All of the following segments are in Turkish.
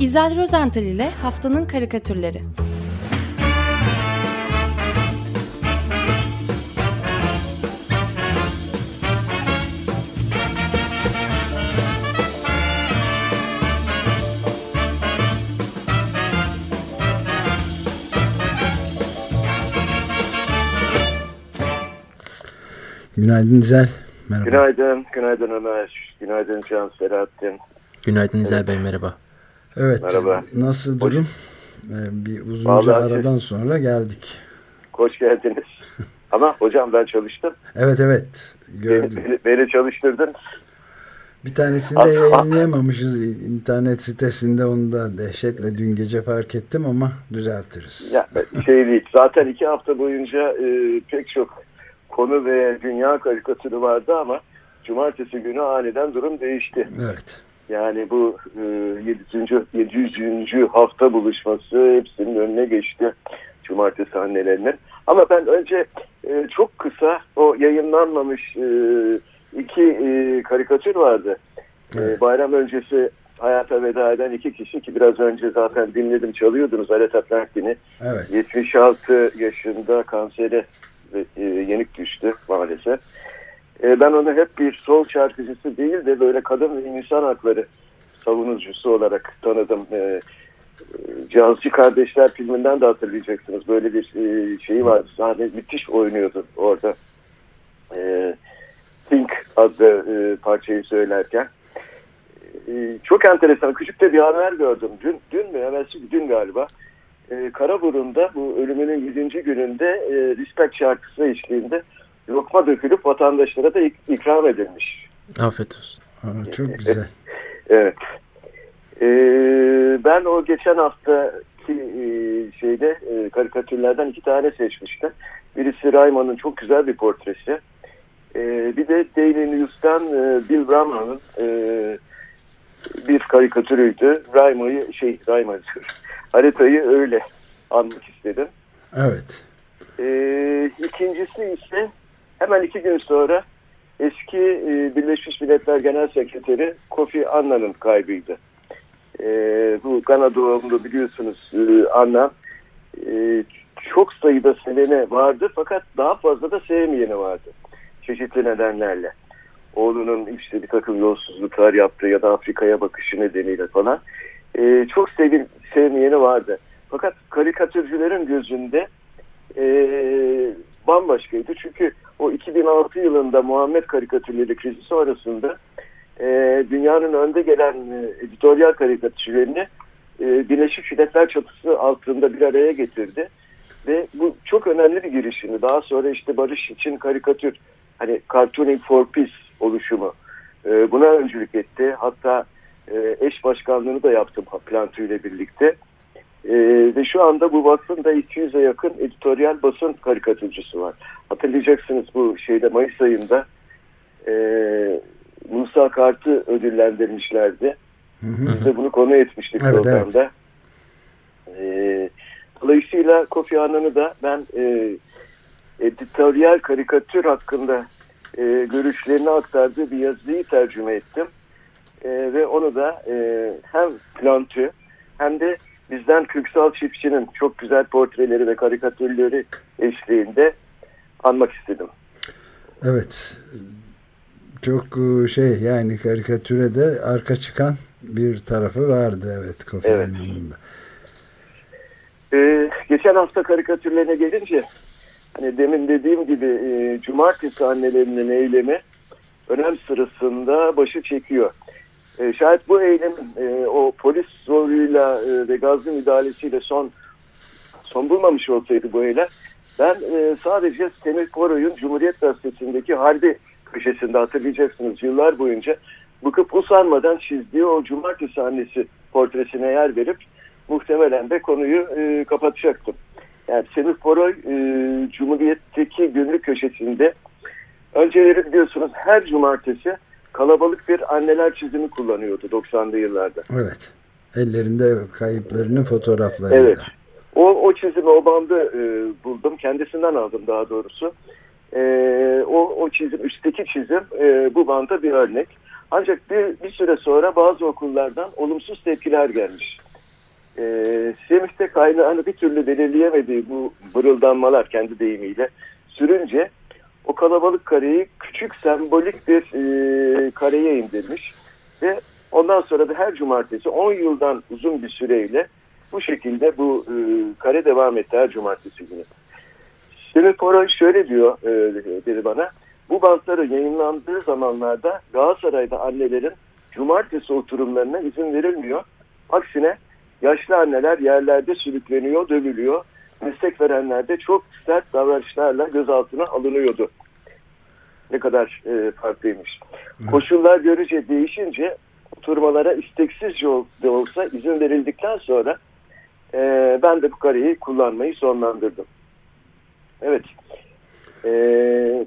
İzel Rozental ile Haftanın Karikatürleri Günaydın İzel. Merhaba. Günaydın, günaydın Ömer. Günaydın Can Selahattin. Günaydın İzel Bey, merhaba. Evet, Merhaba. nasıl durum? Ee, bir uzunca Vallahi aradan siz- sonra geldik. Hoş geldiniz. Ama hocam ben çalıştım. Evet evet, gördüm. Beni, beni çalıştırdın. Bir tanesini de yayınlayamamışız internet sitesinde onu da dehşetle dün gece fark ettim ama düzeltiriz. Ya, şey değil. Zaten iki hafta boyunca e, pek çok konu ve dünya karikatürü vardı ama cumartesi günü aniden durum değişti. Evet, Yani bu e, 700. 700. hafta buluşması hepsinin önüne geçti cumartesi annelerinin. Ama ben önce e, çok kısa o yayınlanmamış e, iki e, karikatür vardı. E, Evet. bayram öncesi hayata veda eden iki kişi ki biraz önce zaten dinledim çalıyordunuz Alet Atlantin'i. evet. 76 yaşında kansere e, yenik düştü maalesef. E, ben onu hep bir sol şarkıcısı değil de böyle kadın ve insan hakları savunucusu olarak tanıdım. E, Cazcı Kardeşler filminden de hatırlayacaksınız. Böyle bir e, şeyi var. Sahne müthiş oynuyordu orada. E, Think adlı e, parçayı söylerken. E, çok enteresan. Küçük de bir haber gördüm. Dün, dün mü? Evvelsi dün galiba. E, Karaburun'da bu ölümünün 7. gününde e, Respect şarkısı eşliğinde lokma dökülüp vatandaşlara da ik- ikram edilmiş. Afiyet olsun. Aa, çok güzel. Evet. E, ben o geçen haftaki e, şeyde e, karikatürlerden iki tane seçmiştim. Birisi Raymond'un çok güzel bir portresi. E, bir de Daily News'tan e, Bill Brahman'ın e, bir karikatürüydü. Raymond'u şey Raymond haritayı öyle anmak istedim. Evet, Ee, ikincisi ise hemen iki gün sonra eski e, Birleşmiş Milletler Genel Sekreteri Kofi Annan'ın kaybıydı. Ee, bu Gana doğumlu biliyorsunuz e, Annan e, çok sayıda sevene vardı fakat daha fazla da sevmeyeni vardı. Çeşitli nedenlerle. Oğlunun işte bir takım yolsuzluklar yaptığı ya da Afrika'ya bakışı nedeniyle falan. Ee, çok sevil, sevmeyeni vardı. Fakat karikatürcülerin gözünde e, bambaşkaydı. Çünkü o 2006 yılında Muhammed karikatürleri krizi sonrasında e, dünyanın önde gelen e, editoryal karikatürlerini e, Birleşmiş Milletler çatısı altında bir araya getirdi. Ve bu çok önemli bir girişimdi. Daha sonra işte barış için karikatür, hani Cartooning for Peace oluşumu e, buna öncülük etti. Hatta e, eş başkanlığını da yaptım Plantu ile birlikte. E, ve şu anda bu vakfın da 200'e yakın editoryal basın karikatürcüsü var. Hatırlayacaksınız bu şeyde Mayıs ayında e, Musa Kart'ı ödüllendirmişlerdi. Hı hı. Biz de bunu konu etmiştik Evet, programda. E, dolayısıyla Kofi Annan'ı da ben e, editoryal karikatür hakkında e, görüşlerini aktardığı bir yazıyı tercüme ettim. E, ve onu da e, hem Plantü hem de bizden Köksal Çiftçi'nin çok güzel portreleri ve karikatürleri eşliğinde anmak istedim. evet. Çok e, şey yani karikatüre de arka çıkan bir tarafı vardı evet Kofi Evet. Ee, geçen hafta karikatürlerine gelince hani demin dediğim gibi e, cumartesi annelerinin eylemi önem sırasında başı çekiyor. E, şayet bu eylemin e, o polis zoruyla e, ve gazlı müdahalesiyle son son bulmamış olsaydı bu eylem ben e, sadece Semih Koroy'un Cumhuriyet Gazetesi'ndeki harbi köşesinde hatırlayacaksınız yıllar boyunca bıkıp usanmadan çizdiği o cumartesi annesi portresine yer verip muhtemelen de konuyu e, kapatacaktım. Yani Semih Koroy e, Cumhuriyet'teki günlük köşesinde önceleri biliyorsunuz her cumartesi kalabalık bir anneler çizimi kullanıyordu 90'lı yıllarda. Evet. Ellerinde kayıplarının fotoğrafları. Evet. O, o çizimi, o bandı e, buldum. Kendisinden aldım daha doğrusu. E, o, o çizim, üstteki çizim e, bu banda bir örnek. Ancak bir, bir süre sonra bazı okullardan olumsuz tepkiler gelmiş. E, Semih de kaynağını bir türlü belirleyemediği bu bırıldanmalar kendi deyimiyle sürünce o kalabalık kareyi küçük sembolik bir e, kareye indirmiş ve ondan sonra da her cumartesi 10 yıldan uzun bir süreyle bu şekilde bu e, kare devam etti her cumartesi günü. Semih Poroy şöyle diyor e, dedi bana. Bu bantları yayınlandığı zamanlarda Galatasaray'da annelerin cumartesi oturumlarına izin verilmiyor. Aksine yaşlı anneler yerlerde sürükleniyor, dövülüyor. Meslek verenler de çok sert davranışlarla gözaltına alınıyordu. Ne kadar e, farklıymış. Evet. Koşullar görece değişince oturmalara isteksizce de olsa izin verildikten sonra e, ben de bu kareyi kullanmayı sonlandırdım. Evet. E,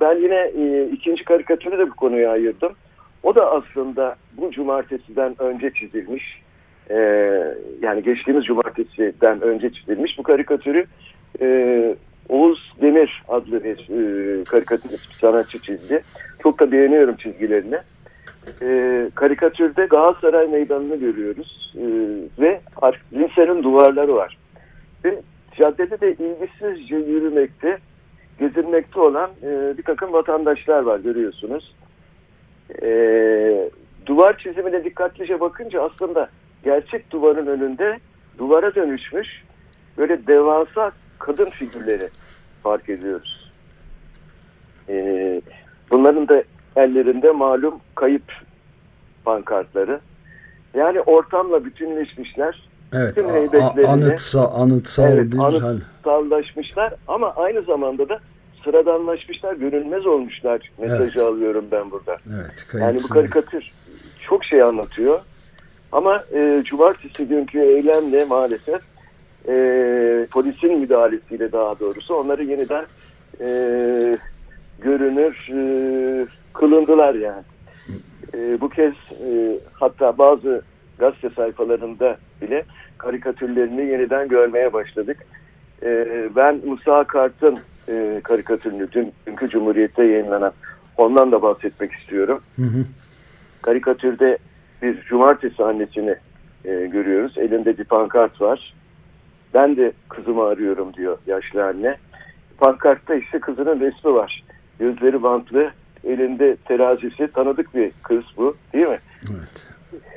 ben yine e, ikinci karikatürü de bu konuya ayırdım. O da aslında bu cumartesiden önce çizilmiş. E, yani geçtiğimiz cumartesiden önce çizilmiş. Bu karikatürü e, Oğuz Demir adlı bir e, karikatürist sanatçı çizdi. Çok da beğeniyorum çizgilerini. E, karikatürde Galatasaray Meydanı'nı görüyoruz. E, ve lisenin duvarları var. Ve caddede de ilgisizce yürümekte, gezinmekte olan e, bir takım vatandaşlar var görüyorsunuz. E, duvar çizimine dikkatlice bakınca aslında gerçek duvarın önünde duvara dönüşmüş böyle devasa kadın figürleri fark ediyoruz. E, bunların da ellerinde malum kayıp pankartları. Yani ortamla bütünleşmişler. Evet, anıtsal, anıtsal evet, bir anıtsallaşmışlar ama aynı zamanda da sıradanlaşmışlar, görünmez olmuşlar mesajı evet. alıyorum ben burada. Evet, yani bu karikatür çok şey anlatıyor. Ama e, cumartesi günkü eylemle maalesef e, polisin müdahalesiyle daha doğrusu onları yeniden e, görünür e, kılındılar yani. E, bu kez e, hatta bazı gazete sayfalarında bile karikatürlerini yeniden görmeye başladık. E, ben Musa Kart'ın e, karikatürünü dün, dünkü Cumhuriyet'te yayınlanan ondan da bahsetmek istiyorum. Hı hı. Karikatürde bir cumartesi annesini e, görüyoruz. Elinde bir pankart var. Ben de kızımı arıyorum diyor yaşlı anne. Pankartta ise kızının resmi var. Gözleri bantlı, elinde terazisi. Tanıdık bir kız bu değil mi? Evet.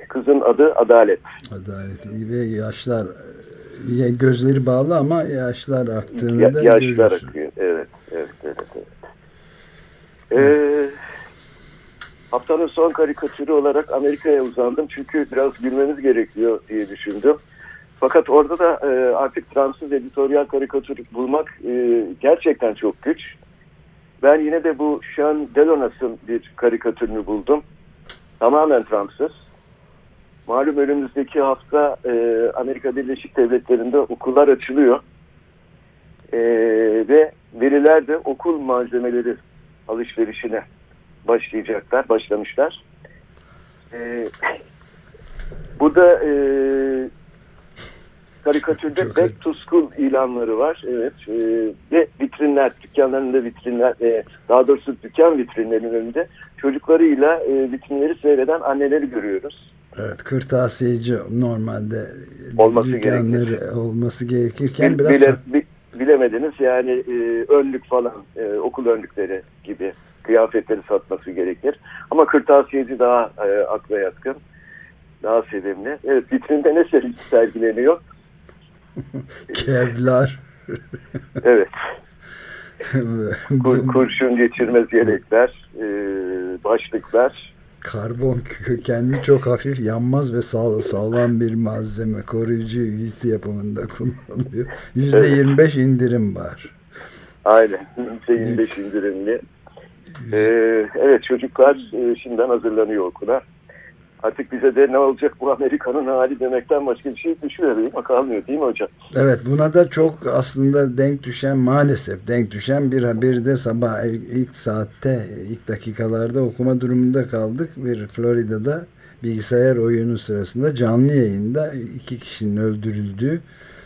Kızın adı Adalet. Adalet ve yaşlar gözleri bağlı ama yaşlar aktığını ya, da yaşlar görürsün. akıyor. Evet, evet, evet. evet. Ee, haftanın son karikatürü olarak Amerika'ya uzandım. Çünkü biraz gülmemiz gerekiyor diye düşündüm. Fakat orada da e, artık Fransız editoryal karikatür bulmak e, gerçekten çok güç. Ben yine de bu Sean Delonas'ın bir karikatürünü buldum. Tamamen Fransız. Malum önümüzdeki hafta e, Amerika Birleşik Devletleri'nde okullar açılıyor. E, ve veriler de okul malzemeleri alışverişine başlayacaklar, başlamışlar. E, burada e, karikatürde Çok Back to School ilanları var. Evet. E, ve vitrinler, dükkanlarında vitrinler, e, daha doğrusu dükkan vitrinlerinin önünde çocuklarıyla e, vitrinleri seyreden anneleri görüyoruz. Evet, kırtasiyeci normalde olması dükkanları gerekir. olması gerekirken Bil, biraz... Bile, bi, bilemediniz yani e, önlük falan, e, okul önlükleri gibi kıyafetleri satması gerekir. Ama kırtasiyeci daha e, akla yatkın, daha sevimli. Evet, vitrinde ne sergileniyor? Kevlar. evet. Kur, kurşun geçirmez yelekler, e, başlıklar. Karbon kökenli çok hafif yanmaz ve sağ, sağlam bir malzeme. Koruyucu giysi yapımında kullanılıyor. Yüzde yirmi beş indirim var. Aynen. Yüzde yirmi beş indirimli. Ee, evet çocuklar e, şimdiden hazırlanıyor okula artık bize de ne olacak bu Amerika'nın hali demekten başka bir şey düşüyor değil mi? Kalmıyor değil mi hocam? Evet buna da çok aslında denk düşen maalesef denk düşen bir haberde sabah ilk saatte ilk dakikalarda okuma durumunda kaldık. Bir Florida'da bilgisayar oyunu sırasında canlı yayında iki kişinin öldürüldüğü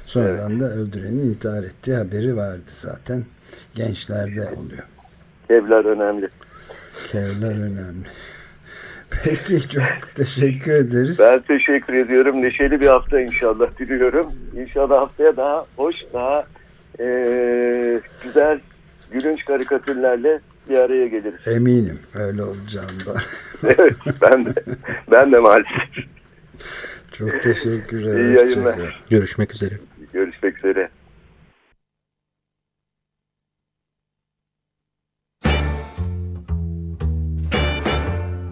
sonradan evet. da öldürenin intihar ettiği haberi vardı zaten. Gençlerde oluyor. Kevler önemli. Kevler önemli. Peki çok teşekkür ederiz. Ben teşekkür ediyorum. Neşeli bir hafta inşallah diliyorum. İnşallah haftaya daha hoş, daha e, güzel, gülünç karikatürlerle bir araya geliriz. Eminim öyle olacağından. evet ben de, ben de maalesef. Çok teşekkür ederim. İyi yayınlar. Görüşmek üzere. Görüşmek üzere.